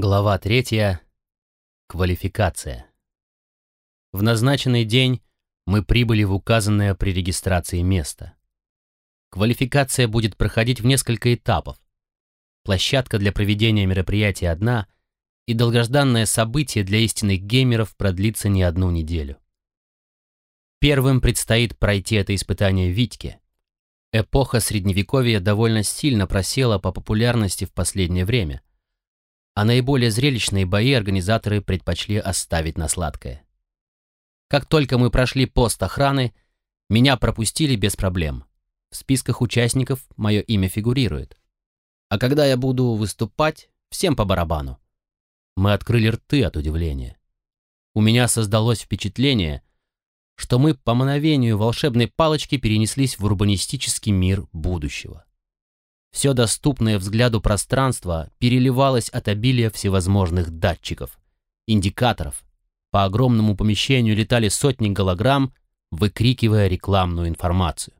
Глава третья. Квалификация. В назначенный день мы прибыли в указанное при регистрации место. Квалификация будет проходить в несколько этапов. Площадка для проведения мероприятия одна, и долгожданное событие для истинных геймеров продлится не одну неделю. Первым предстоит пройти это испытание Витьке. Эпоха Средневековья довольно сильно просела по популярности в последнее время – а наиболее зрелищные бои организаторы предпочли оставить на сладкое. Как только мы прошли пост охраны, меня пропустили без проблем. В списках участников мое имя фигурирует. А когда я буду выступать, всем по барабану. Мы открыли рты от удивления. У меня создалось впечатление, что мы по мановению волшебной палочки перенеслись в урбанистический мир будущего. Все доступное взгляду пространство переливалось от обилия всевозможных датчиков, индикаторов. По огромному помещению летали сотни голограмм, выкрикивая рекламную информацию.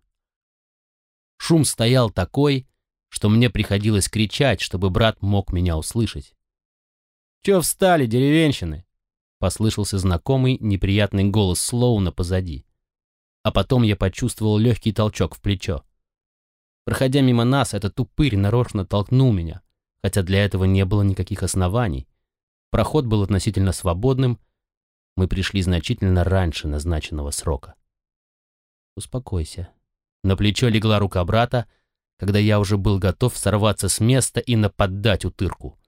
Шум стоял такой, что мне приходилось кричать, чтобы брат мог меня услышать. «Чё встали, деревенщины?» — послышался знакомый неприятный голос Слоуна позади. А потом я почувствовал легкий толчок в плечо. Проходя мимо нас, этот упырь нарочно толкнул меня, хотя для этого не было никаких оснований. Проход был относительно свободным, мы пришли значительно раньше назначенного срока. «Успокойся». На плечо легла рука брата, когда я уже был готов сорваться с места и нападать утырку.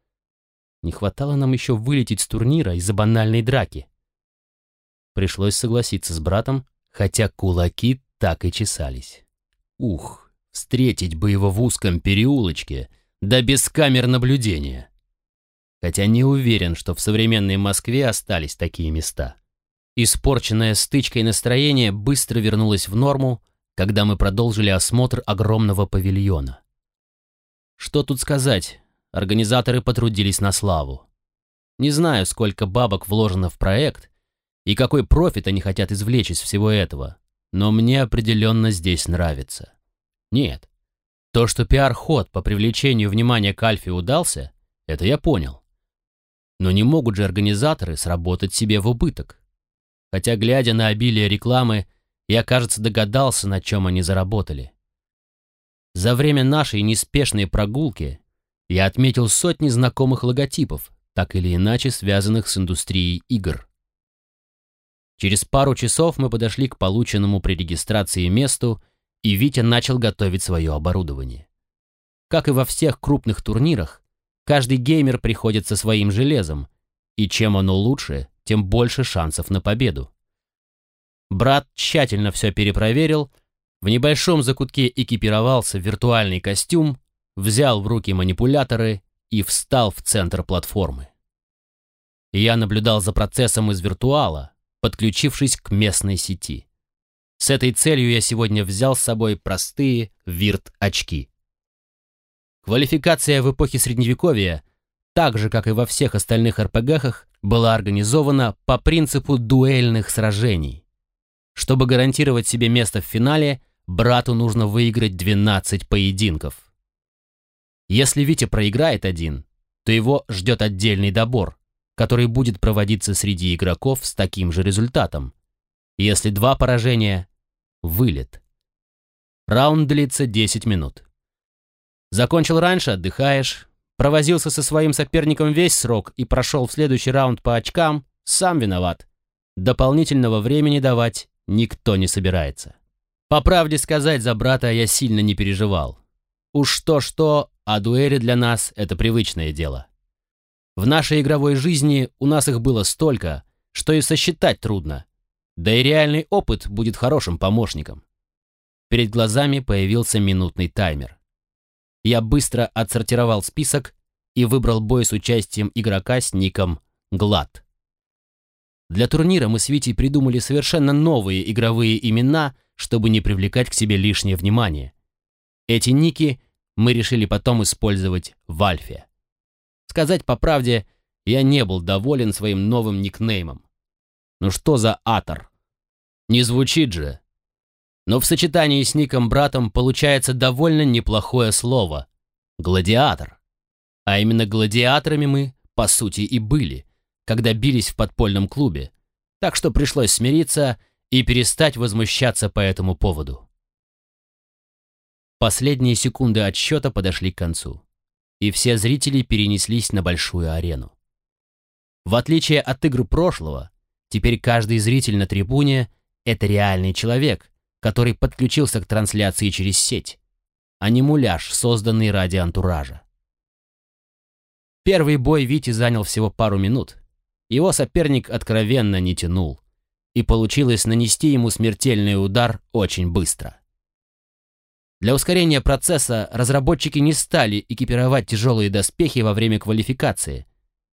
Не хватало нам еще вылететь с турнира из-за банальной драки. Пришлось согласиться с братом, хотя кулаки так и чесались. Ух, Встретить бы его в узком переулочке, да без камер наблюдения. Хотя не уверен, что в современной Москве остались такие места. Испорченное стычкой настроение быстро вернулось в норму, когда мы продолжили осмотр огромного павильона. Что тут сказать, организаторы потрудились на славу. Не знаю, сколько бабок вложено в проект и какой профит они хотят извлечь из всего этого, но мне определенно здесь нравится. Нет. То, что пиар-ход по привлечению внимания к Альфе удался, это я понял. Но не могут же организаторы сработать себе в убыток. Хотя, глядя на обилие рекламы, я, кажется, догадался, на чем они заработали. За время нашей неспешной прогулки я отметил сотни знакомых логотипов, так или иначе связанных с индустрией игр. Через пару часов мы подошли к полученному при регистрации месту и Витя начал готовить свое оборудование. Как и во всех крупных турнирах, каждый геймер приходит со своим железом, и чем оно лучше, тем больше шансов на победу. Брат тщательно все перепроверил, в небольшом закутке экипировался в виртуальный костюм, взял в руки манипуляторы и встал в центр платформы. Я наблюдал за процессом из виртуала, подключившись к местной сети. С этой целью я сегодня взял с собой простые вирт-очки. Квалификация в эпохе Средневековья, так же, как и во всех остальных РПГах, была организована по принципу дуэльных сражений. Чтобы гарантировать себе место в финале, брату нужно выиграть 12 поединков. Если Витя проиграет один, то его ждет отдельный добор, который будет проводиться среди игроков с таким же результатом. Если два поражения, Вылет. Раунд длится 10 минут. Закончил раньше, отдыхаешь. Провозился со своим соперником весь срок и прошел в следующий раунд по очкам, сам виноват. Дополнительного времени давать никто не собирается. По правде сказать, за брата я сильно не переживал. Уж то-что, а дуэли для нас — это привычное дело. В нашей игровой жизни у нас их было столько, что и сосчитать трудно. Да и реальный опыт будет хорошим помощником. Перед глазами появился минутный таймер. Я быстро отсортировал список и выбрал бой с участием игрока с ником Глад. Для турнира мы с Витей придумали совершенно новые игровые имена, чтобы не привлекать к себе лишнее внимание. Эти ники мы решили потом использовать в Альфе. Сказать по правде, я не был доволен своим новым никнеймом. Ну что за атор? Не звучит же. Но в сочетании с ником братом получается довольно неплохое слово. Гладиатор. А именно гладиаторами мы по сути, и были, когда бились в подпольном клубе, так что пришлось смириться и перестать возмущаться по этому поводу. Последние секунды отсчета подошли к концу, и все зрители перенеслись на большую арену. В отличие от игр прошлого, теперь каждый зритель на трибуне — это реальный человек, который подключился к трансляции через сеть, а не муляж, созданный ради антуража. Первый бой Вити занял всего пару минут. Его соперник откровенно не тянул, и получилось нанести ему смертельный удар очень быстро. Для ускорения процесса разработчики не стали экипировать тяжелые доспехи во время квалификации,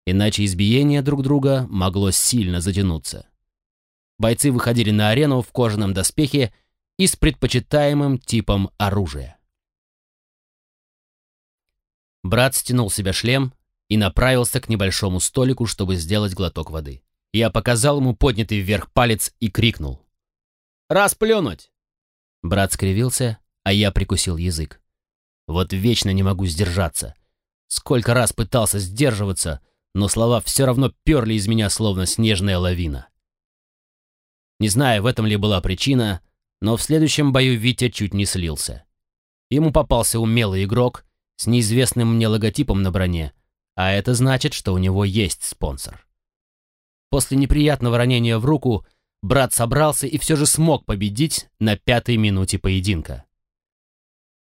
иначе избиение друг друга могло сильно затянуться. Бойцы выходили на арену в кожаном доспехе и с предпочитаемым типом оружия. Брат стянул себе шлем и направился к небольшому столику, чтобы сделать глоток воды. Я показал ему поднятый вверх палец и крикнул. «Расплюнуть!» Брат скривился а я прикусил язык. Вот вечно не могу сдержаться. Сколько раз пытался сдерживаться, но слова все равно перли из меня, словно снежная лавина. Не знаю, в этом ли была причина, но в следующем бою Витя чуть не слился. Ему попался умелый игрок с неизвестным мне логотипом на броне, а это значит, что у него есть спонсор. После неприятного ранения в руку брат собрался и все же смог победить на пятой минуте поединка.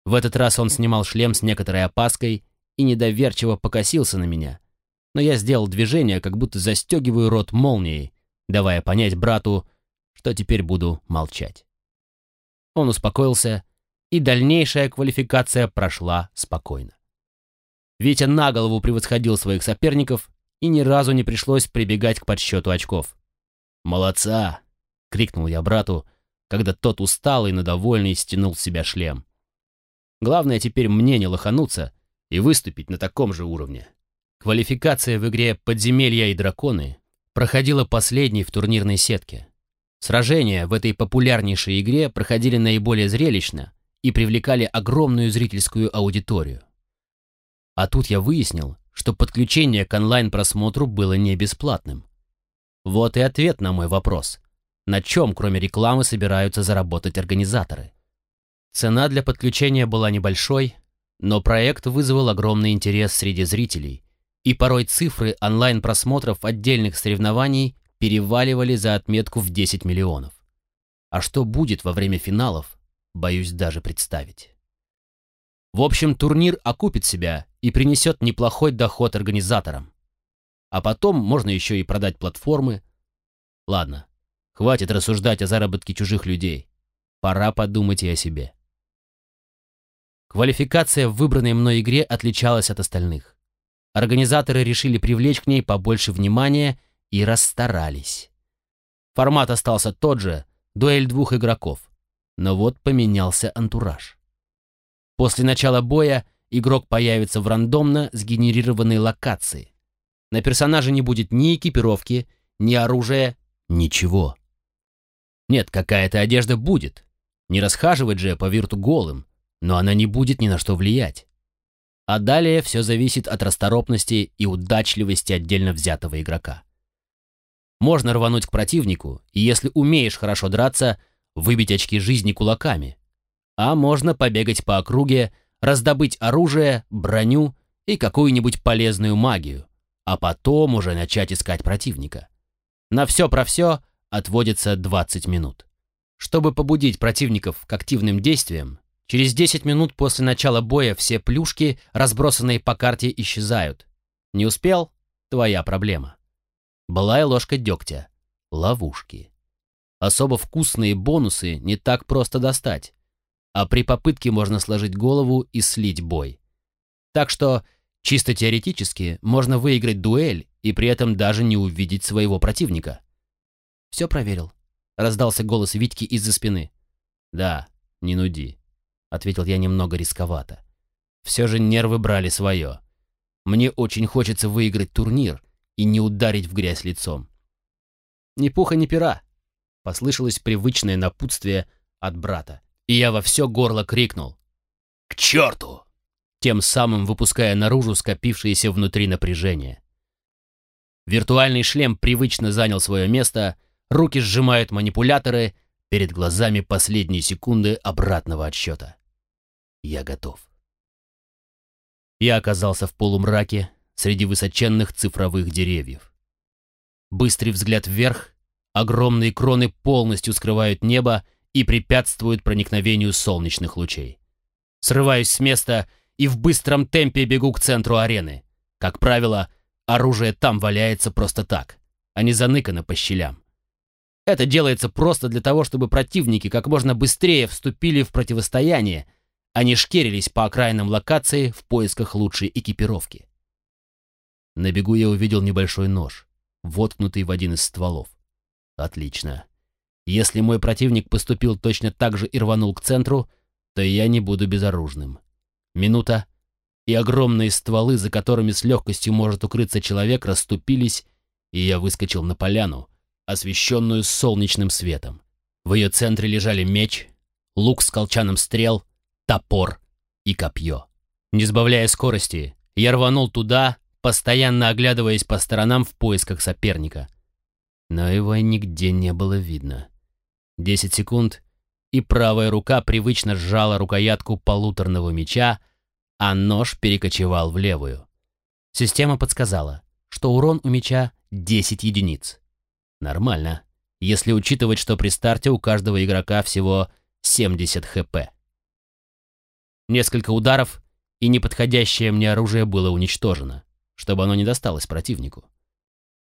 В этот раз он снимал шлем с некоторой опаской и недоверчиво покосился на меня. Но я сделал движение, как будто застегиваю рот молнией, давая понять брату, что теперь буду молчать. Он успокоился, и дальнейшая квалификация прошла спокойно. Витя на голову превосходил своих соперников, и ни разу не пришлось прибегать к подсчету очков. «Молодца!» — крикнул я брату, когда тот усталый, но довольный стянул с себя шлем. Главное теперь мне не лохануться и выступить на таком же уровне. Квалификация в игре «Подземелья и драконы» проходила последней в турнирной сетке. Сражения в этой популярнейшей игре проходили наиболее зрелищно и привлекали огромную зрительскую аудиторию. А тут я выяснил, что подключение к онлайн-просмотру было не бесплатным. Вот и ответ на мой вопрос. На чем, кроме рекламы, собираются заработать организаторы? Цена для подключения была небольшой, но проект вызвал огромный интерес среди зрителей, и порой цифры онлайн-просмотров отдельных соревнований переваливали за отметку в 10 миллионов. А что будет во время финалов, боюсь даже представить. В общем, турнир окупит себя и принесет неплохой доход организаторам. А потом можно еще и продать платформы. Ладно, хватит рассуждать о заработке чужих людей. Пора подумать и о себе. Квалификация в выбранной мной игре отличалась от остальных. Организаторы решили привлечь к ней побольше внимания и расстарались. Формат остался тот же, дуэль двух игроков. Но вот поменялся антураж. После начала боя игрок появится в рандомно сгенерированной локации. На персонаже не будет ни экипировки, ни оружия, ничего. Нет, какая-то одежда будет. Не расхаживать же по вирту голым но она не будет ни на что влиять. А далее все зависит от расторопности и удачливости отдельно взятого игрока. Можно рвануть к противнику, и если умеешь хорошо драться, выбить очки жизни кулаками. А можно побегать по округе, раздобыть оружие, броню и какую-нибудь полезную магию, а потом уже начать искать противника. На все про все отводится 20 минут. Чтобы побудить противников к активным действиям, Через 10 минут после начала боя все плюшки, разбросанные по карте, исчезают. Не успел? Твоя проблема. Былая ложка дегтя. Ловушки. Особо вкусные бонусы не так просто достать. А при попытке можно сложить голову и слить бой. Так что, чисто теоретически, можно выиграть дуэль и при этом даже не увидеть своего противника. «Все проверил», — раздался голос Витьки из-за спины. «Да, не нуди ответил я немного рисковато. Все же нервы брали свое. Мне очень хочется выиграть турнир и не ударить в грязь лицом. Ни пуха, ни пера. Послышалось привычное напутствие от брата. И я во все горло крикнул. «К черту!» Тем самым выпуская наружу скопившееся внутри напряжение. Виртуальный шлем привычно занял свое место, руки сжимают манипуляторы, перед глазами последние секунды обратного отсчета. Я готов. Я оказался в полумраке среди высоченных цифровых деревьев. Быстрый взгляд вверх, огромные кроны полностью скрывают небо и препятствуют проникновению солнечных лучей. Срываюсь с места и в быстром темпе бегу к центру арены. Как правило, оружие там валяется просто так, а не заныкано по щелям. Это делается просто для того, чтобы противники как можно быстрее вступили в противостояние, а не шкерились по окраинам локации в поисках лучшей экипировки. На бегу я увидел небольшой нож, воткнутый в один из стволов. Отлично. Если мой противник поступил точно так же и рванул к центру, то я не буду безоружным. Минута, и огромные стволы, за которыми с легкостью может укрыться человек, расступились, и я выскочил на поляну, освещенную солнечным светом. В ее центре лежали меч, лук с колчаном стрел, топор и копье. Не сбавляя скорости, я рванул туда, постоянно оглядываясь по сторонам в поисках соперника. Но его нигде не было видно. Десять секунд, и правая рука привычно сжала рукоятку полуторного меча, а нож перекочевал в левую. Система подсказала, что урон у меча 10 единиц. Нормально, если учитывать, что при старте у каждого игрока всего 70 хп. Несколько ударов, и неподходящее мне оружие было уничтожено, чтобы оно не досталось противнику.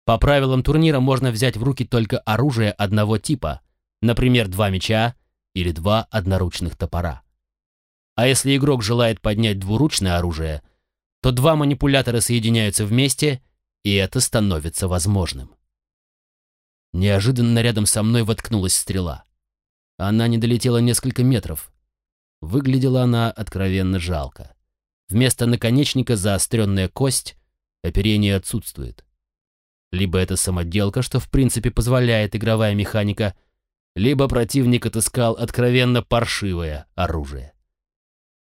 По правилам турнира можно взять в руки только оружие одного типа, например, два меча или два одноручных топора. А если игрок желает поднять двуручное оружие, то два манипулятора соединяются вместе, и это становится возможным. Неожиданно рядом со мной воткнулась стрела. Она не долетела несколько метров. Выглядела она откровенно жалко. Вместо наконечника заостренная кость, оперение отсутствует. Либо это самоделка, что в принципе позволяет игровая механика — либо противник отыскал откровенно паршивое оружие.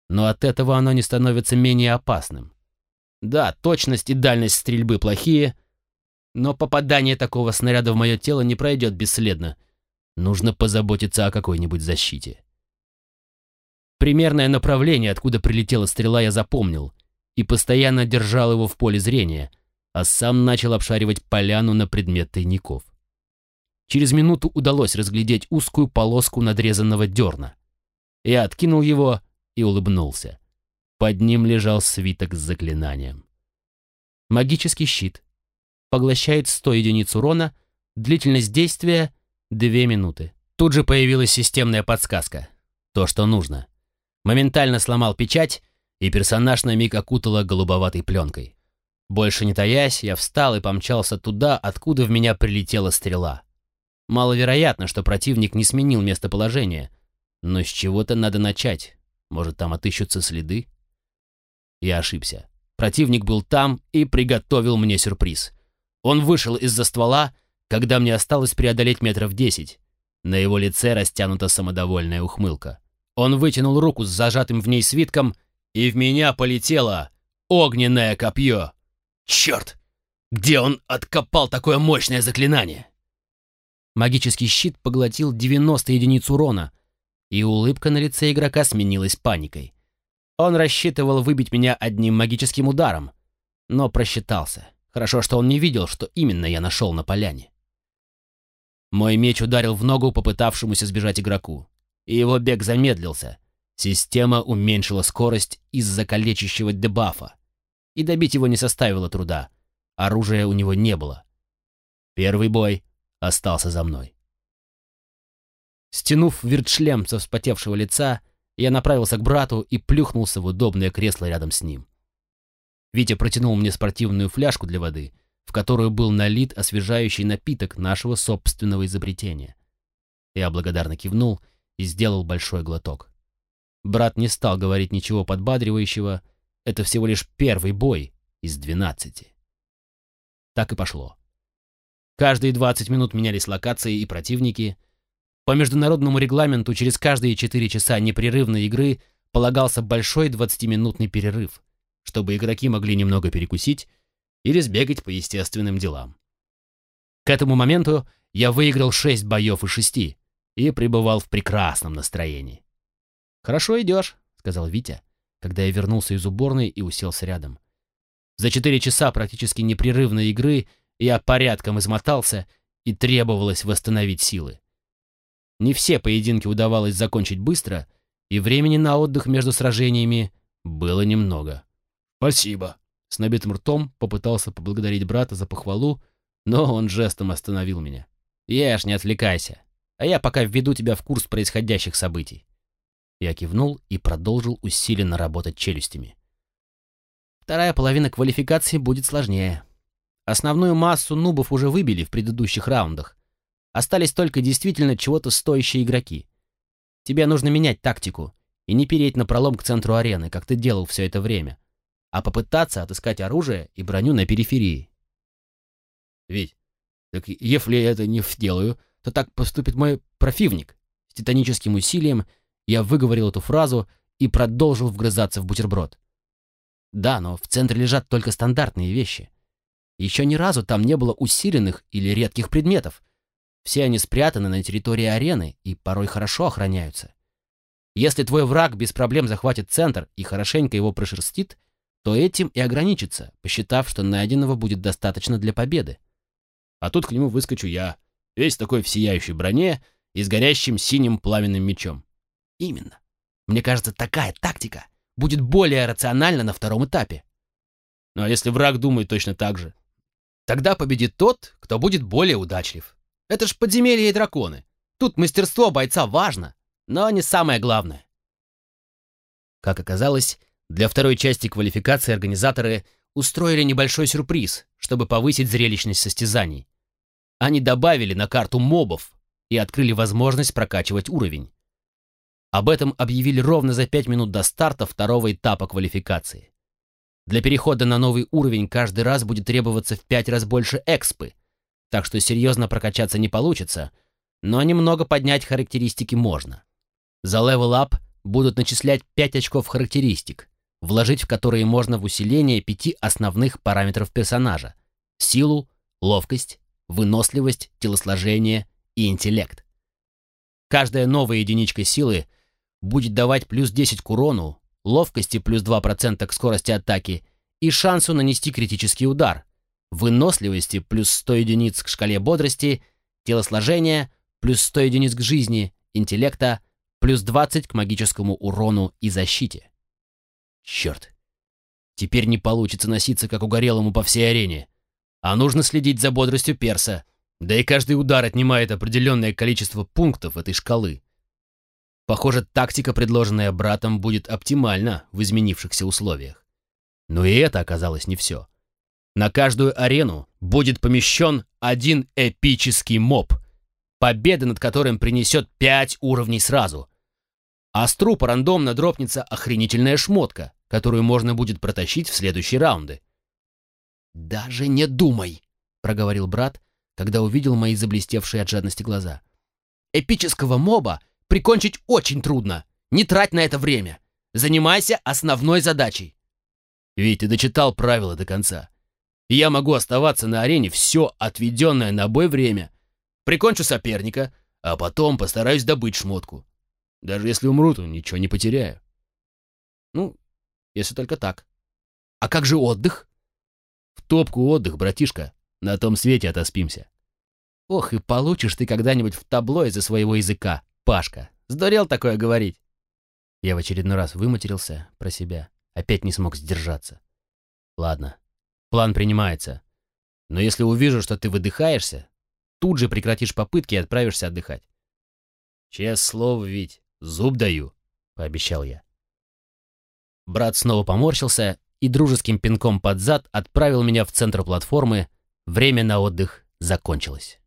Но от этого оно не становится менее опасным. Да, точность и дальность стрельбы плохие, но попадание такого снаряда в мое тело не пройдет бесследно. Нужно позаботиться о какой-нибудь защите. Примерное направление, откуда прилетела стрела, я запомнил и постоянно держал его в поле зрения, а сам начал обшаривать поляну на предмет тайников. Через минуту удалось разглядеть узкую полоску надрезанного дерна. Я откинул его и улыбнулся. Под ним лежал свиток с заклинанием. Магический щит. Поглощает 100 единиц урона, длительность действия — 2 минуты. Тут же появилась системная подсказка. То, что нужно. Моментально сломал печать, и персонаж на миг окутала голубоватой пленкой. Больше не таясь, я встал и помчался туда, откуда в меня прилетела стрела. Маловероятно, что противник не сменил местоположение, но с чего-то надо начать. Может, там отыщутся следы? Я ошибся. Противник был там и приготовил мне сюрприз. Он вышел из-за ствола, когда мне осталось преодолеть метров десять. На его лице растянута самодовольная ухмылка. Он вытянул руку с зажатым в ней свитком, и в меня полетело огненное копье. Черт! Где он откопал такое мощное заклинание? Магический щит поглотил 90 единиц урона, и улыбка на лице игрока сменилась паникой. Он рассчитывал выбить меня одним магическим ударом, но просчитался. Хорошо, что он не видел, что именно я нашел на поляне. Мой меч ударил в ногу попытавшемуся сбежать игроку, и его бег замедлился. Система уменьшила скорость из-за калечащего дебафа, и добить его не составило труда. Оружия у него не было. Первый бой остался за мной. Стянув вертшлем со вспотевшего лица, я направился к брату и плюхнулся в удобное кресло рядом с ним. Витя протянул мне спортивную фляжку для воды, в которую был налит освежающий напиток нашего собственного изобретения. Я благодарно кивнул и сделал большой глоток. Брат не стал говорить ничего подбадривающего, это всего лишь первый бой из двенадцати. Так и пошло. Каждые 20 минут менялись локации и противники. По международному регламенту через каждые 4 часа непрерывной игры полагался большой 20-минутный перерыв, чтобы игроки могли немного перекусить или сбегать по естественным делам. К этому моменту я выиграл шесть боев из шести и пребывал в прекрасном настроении. «Хорошо идешь», — сказал Витя, когда я вернулся из уборной и уселся рядом. За четыре часа практически непрерывной игры я порядком измотался и требовалось восстановить силы. Не все поединки удавалось закончить быстро, и времени на отдых между сражениями было немного. «Спасибо», — с набитым ртом попытался поблагодарить брата за похвалу, но он жестом остановил меня. «Ешь, не отвлекайся, а я пока введу тебя в курс происходящих событий». Я кивнул и продолжил усиленно работать челюстями. Вторая половина квалификации будет сложнее. Основную массу нубов уже выбили в предыдущих раундах. Остались только действительно чего-то стоящие игроки. Тебе нужно менять тактику и не переть на пролом к центру арены, как ты делал все это время, а попытаться отыскать оружие и броню на периферии. Ведь, так если я это не сделаю, то так поступит мой профивник. С титаническим усилием я выговорил эту фразу и продолжил вгрызаться в бутерброд. Да, но в центре лежат только стандартные вещи. Еще ни разу там не было усиленных или редких предметов. Все они спрятаны на территории арены и порой хорошо охраняются. Если твой враг без проблем захватит центр и хорошенько его прошерстит, то этим и ограничится, посчитав, что найденного будет достаточно для победы. А тут к нему выскочу я, весь такой в сияющей броне и с горящим синим пламенным мечом. Именно. Мне кажется, такая тактика будет более рациональна на втором этапе. Ну а если враг думает точно так же? Тогда победит тот, кто будет более удачлив. Это ж подземелье и драконы. Тут мастерство бойца важно, но не самое главное. Как оказалось, для второй части квалификации организаторы устроили небольшой сюрприз, чтобы повысить зрелищность состязаний. Они добавили на карту мобов и открыли возможность прокачивать уровень. Об этом объявили ровно за пять минут до старта второго этапа квалификации. Для перехода на новый уровень каждый раз будет требоваться в пять раз больше экспы, так что серьезно прокачаться не получится, но немного поднять характеристики можно. За Level Up будут начислять 5 очков характеристик, вложить в которые можно в усиление пяти основных параметров персонажа – силу, ловкость, выносливость, телосложение и интеллект. Каждая новая единичка силы – будет давать плюс 10 к урону, ловкости плюс 2% к скорости атаки и шансу нанести критический удар, выносливости плюс 100 единиц к шкале бодрости, телосложения плюс 100 единиц к жизни, интеллекта плюс 20 к магическому урону и защите. Черт. Теперь не получится носиться как угорелому по всей арене. А нужно следить за бодростью перса. Да и каждый удар отнимает определенное количество пунктов этой шкалы. Похоже, тактика, предложенная братом, будет оптимальна в изменившихся условиях. Но и это оказалось не все. На каждую арену будет помещен один эпический моб, победа над которым принесет пять уровней сразу. А с трупа рандомно дропнется охренительная шмотка, которую можно будет протащить в следующие раунды. «Даже не думай», — проговорил брат, когда увидел мои заблестевшие от жадности глаза. «Эпического моба прикончить очень трудно. Не трать на это время. Занимайся основной задачей. Ведь ты дочитал правила до конца. Я могу оставаться на арене все отведенное на бой время. Прикончу соперника, а потом постараюсь добыть шмотку. Даже если умру, то ничего не потеряю. Ну, если только так. А как же отдых? В топку отдых, братишка. На том свете отоспимся. Ох, и получишь ты когда-нибудь в табло из-за своего языка. Пашка. Сдурел такое говорить. Я в очередной раз выматерился про себя. Опять не смог сдержаться. Ладно, план принимается. Но если увижу, что ты выдыхаешься, тут же прекратишь попытки и отправишься отдыхать. Честное слово, ведь зуб даю, пообещал я. Брат снова поморщился и дружеским пинком под зад отправил меня в центр платформы. Время на отдых закончилось.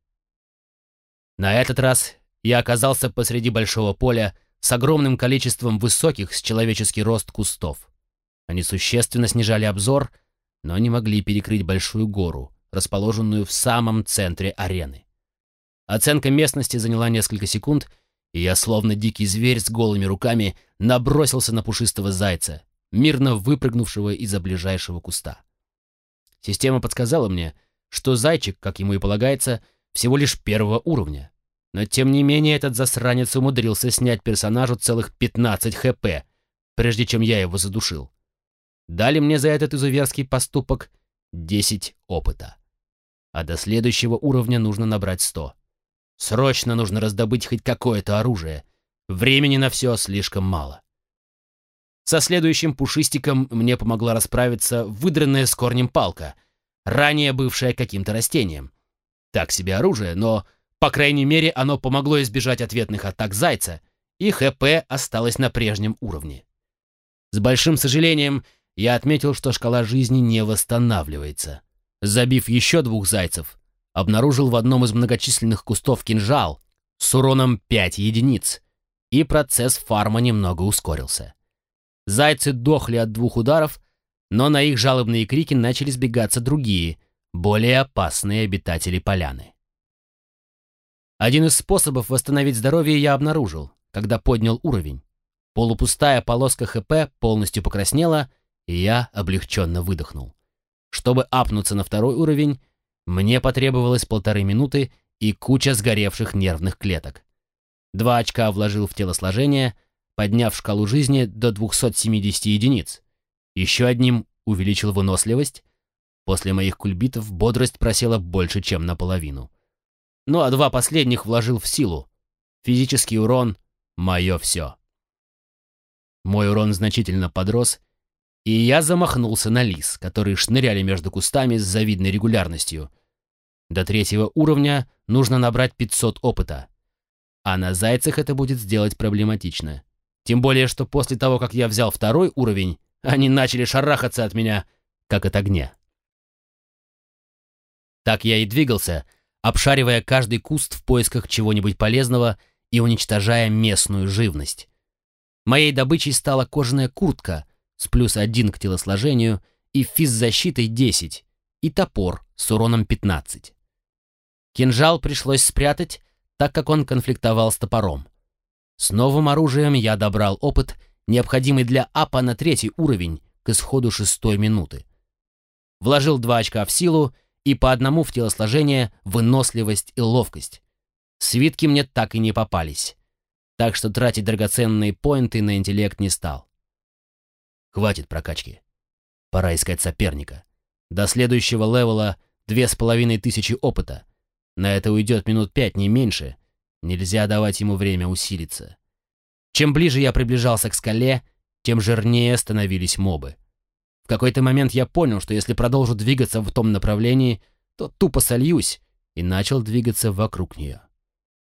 На этот раз я оказался посреди большого поля с огромным количеством высоких с человеческий рост кустов. Они существенно снижали обзор, но не могли перекрыть большую гору, расположенную в самом центре арены. Оценка местности заняла несколько секунд, и я, словно дикий зверь с голыми руками, набросился на пушистого зайца, мирно выпрыгнувшего из-за ближайшего куста. Система подсказала мне, что зайчик, как ему и полагается, всего лишь первого уровня. Но тем не менее этот засранец умудрился снять персонажу целых 15 хп, прежде чем я его задушил. Дали мне за этот изуверский поступок 10 опыта. А до следующего уровня нужно набрать 100. Срочно нужно раздобыть хоть какое-то оружие. Времени на все слишком мало. Со следующим пушистиком мне помогла расправиться выдранная с корнем палка, ранее бывшая каким-то растением. Так себе оружие, но, по крайней мере, оно помогло избежать ответных атак зайца, и ХП осталось на прежнем уровне. С большим сожалением я отметил, что шкала жизни не восстанавливается. Забив еще двух зайцев, обнаружил в одном из многочисленных кустов кинжал с уроном 5 единиц, и процесс фарма немного ускорился. Зайцы дохли от двух ударов, но на их жалобные крики начали сбегаться другие, более опасные обитатели поляны. Один из способов восстановить здоровье я обнаружил, когда поднял уровень. Полупустая полоска ХП полностью покраснела, и я облегченно выдохнул. Чтобы апнуться на второй уровень, мне потребовалось полторы минуты и куча сгоревших нервных клеток. Два очка вложил в телосложение — подняв шкалу жизни до 270 единиц. Еще одним увеличил выносливость. После моих кульбитов бодрость просела больше, чем наполовину. Ну а два последних вложил в силу. Физический урон — мое все. Мой урон значительно подрос, и я замахнулся на лис, которые шныряли между кустами с завидной регулярностью. До третьего уровня нужно набрать 500 опыта, а на зайцах это будет сделать проблематично. Тем более, что после того, как я взял второй уровень, они начали шарахаться от меня, как от огня. Так я и двигался, обшаривая каждый куст в поисках чего-нибудь полезного и уничтожая местную живность. Моей добычей стала кожаная куртка с плюс один к телосложению и физзащитой 10, и топор с уроном 15. Кинжал пришлось спрятать, так как он конфликтовал с топором. С новым оружием я добрал опыт, необходимый для апа на третий уровень к исходу шестой минуты. Вложил два очка в силу и по одному в телосложение, выносливость и ловкость. Свитки мне так и не попались, так что тратить драгоценные поинты на интеллект не стал. Хватит прокачки. Пора искать соперника. До следующего левела две с половиной тысячи опыта. На это уйдет минут пять, не меньше, Нельзя давать ему время усилиться. Чем ближе я приближался к скале, тем жирнее становились мобы. Какой-то момент я понял, что если продолжу двигаться в том направлении, то тупо сольюсь, и начал двигаться вокруг нее.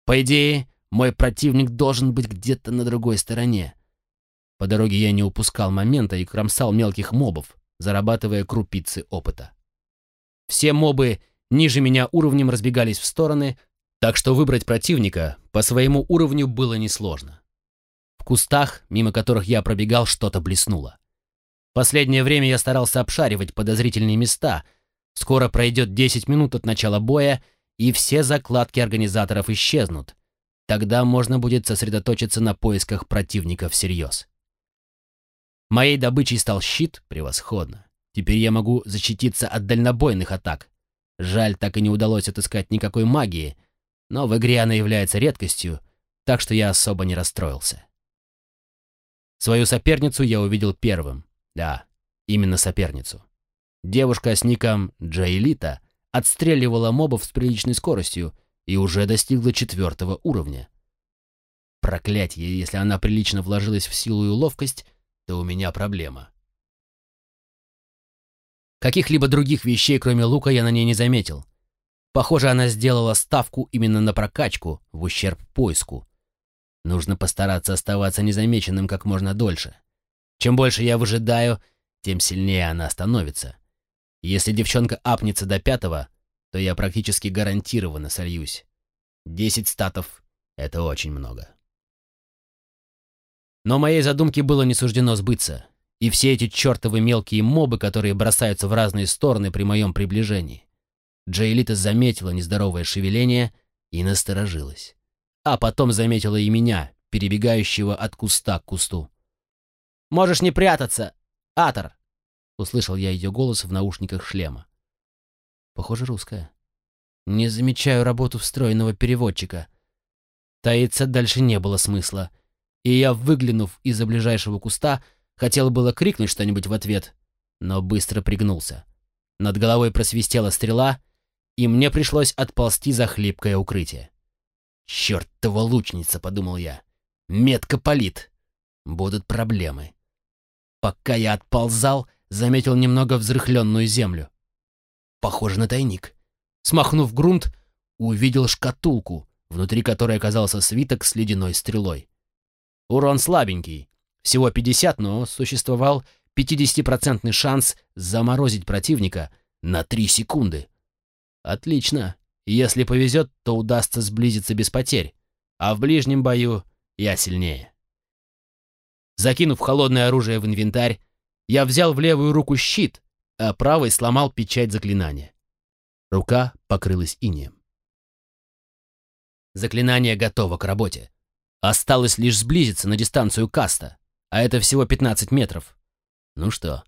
По идее, мой противник должен быть где-то на другой стороне. По дороге я не упускал момента и кромсал мелких мобов, зарабатывая крупицы опыта. Все мобы ниже меня уровнем разбегались в стороны, так что выбрать противника по своему уровню было несложно. В кустах, мимо которых я пробегал, что-то блеснуло. Последнее время я старался обшаривать подозрительные места. Скоро пройдет 10 минут от начала боя, и все закладки организаторов исчезнут. Тогда можно будет сосредоточиться на поисках противника всерьез. Моей добычей стал щит превосходно. Теперь я могу защититься от дальнобойных атак. Жаль, так и не удалось отыскать никакой магии — но в игре она является редкостью, так что я особо не расстроился. Свою соперницу я увидел первым. Да, именно соперницу. Девушка с ником Джейлита отстреливала мобов с приличной скоростью и уже достигла четвертого уровня. Проклятье, если она прилично вложилась в силу и ловкость, то у меня проблема. Каких-либо других вещей, кроме лука, я на ней не заметил — Похоже, она сделала ставку именно на прокачку, в ущерб поиску. Нужно постараться оставаться незамеченным как можно дольше. Чем больше я выжидаю, тем сильнее она становится. Если девчонка апнется до пятого, то я практически гарантированно сольюсь. Десять статов — это очень много. Но моей задумке было не суждено сбыться, и все эти чертовы мелкие мобы, которые бросаются в разные стороны при моем приближении. Джейлита заметила нездоровое шевеление и насторожилась. А потом заметила и меня, перебегающего от куста к кусту. «Можешь не прятаться, Атор!» — услышал я ее голос в наушниках шлема. Похоже, русская. Не замечаю работу встроенного переводчика. Таиться дальше не было смысла. И я, выглянув из-за ближайшего куста, хотел было крикнуть что-нибудь в ответ, но быстро пригнулся. Над головой просвистела стрела, и мне пришлось отползти за хлипкое укрытие. «Чёртова лучница!» — подумал я. «Метко палит. Будут проблемы». Пока я отползал, заметил немного взрыхленную землю. Похоже на тайник. Смахнув грунт, увидел шкатулку, внутри которой оказался свиток с ледяной стрелой. Урон слабенький, всего 50, но существовал 50% шанс заморозить противника на 3 секунды. Отлично. Если повезет, то удастся сблизиться без потерь, а в ближнем бою я сильнее. Закинув холодное оружие в инвентарь, я взял в левую руку щит, а правой сломал печать заклинания. Рука покрылась инеем. Заклинание готово к работе. Осталось лишь сблизиться на дистанцию каста, а это всего 15 метров. Ну что,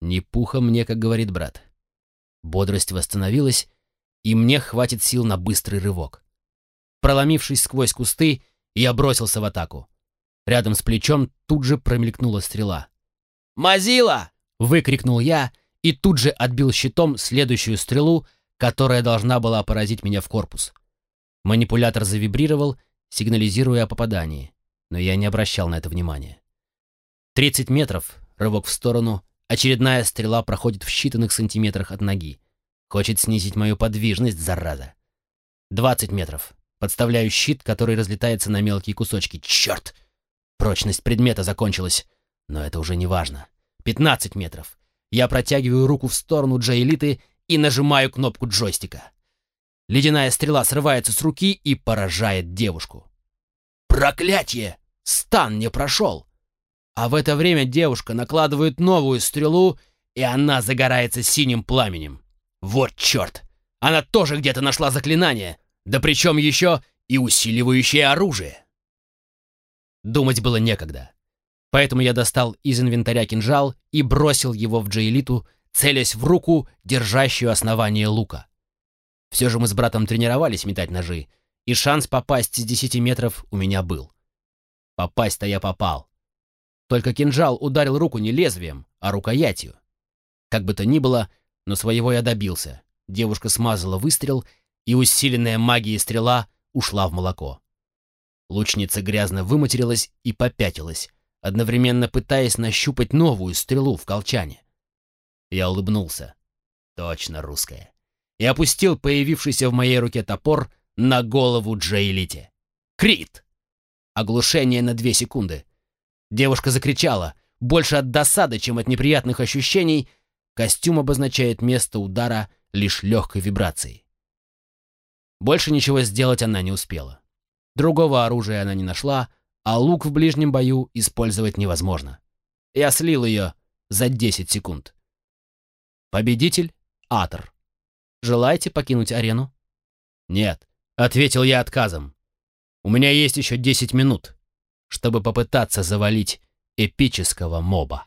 не пуха мне, как говорит брат. Бодрость восстановилась, и мне хватит сил на быстрый рывок. Проломившись сквозь кусты, я бросился в атаку. Рядом с плечом тут же промелькнула стрела. «Мазила!» — выкрикнул я и тут же отбил щитом следующую стрелу, которая должна была поразить меня в корпус. Манипулятор завибрировал, сигнализируя о попадании, но я не обращал на это внимания. 30 метров, рывок в сторону, очередная стрела проходит в считанных сантиметрах от ноги. Хочет снизить мою подвижность, зараза. 20 метров. Подставляю щит, который разлетается на мелкие кусочки. Черт! Прочность предмета закончилась. Но это уже не важно. 15 метров. Я протягиваю руку в сторону Джаэлиты и нажимаю кнопку джойстика. Ледяная стрела срывается с руки и поражает девушку. Проклятие! Стан не прошел! А в это время девушка накладывает новую стрелу, и она загорается синим пламенем. Вот черт! Она тоже где-то нашла заклинание, да причем еще и усиливающее оружие. Думать было некогда. Поэтому я достал из инвентаря кинжал и бросил его в Джейлиту, целясь в руку, держащую основание лука. Все же мы с братом тренировались метать ножи, и шанс попасть с десяти метров у меня был. Попасть-то я попал. Только кинжал ударил руку не лезвием, а рукоятью. Как бы то ни было, но своего я добился. Девушка смазала выстрел, и усиленная магией стрела ушла в молоко. Лучница грязно выматерилась и попятилась, одновременно пытаясь нащупать новую стрелу в колчане. Я улыбнулся. Точно русская. И опустил появившийся в моей руке топор на голову Джейлите. Крит! Оглушение на две секунды. Девушка закричала, больше от досады, чем от неприятных ощущений. Костюм обозначает место удара лишь легкой вибрацией. Больше ничего сделать она не успела. Другого оружия она не нашла, а лук в ближнем бою использовать невозможно. Я слил ее за 10 секунд. Победитель — Атор. Желаете покинуть арену? Нет, ответил я отказом. У меня есть еще 10 минут, чтобы попытаться завалить эпического моба.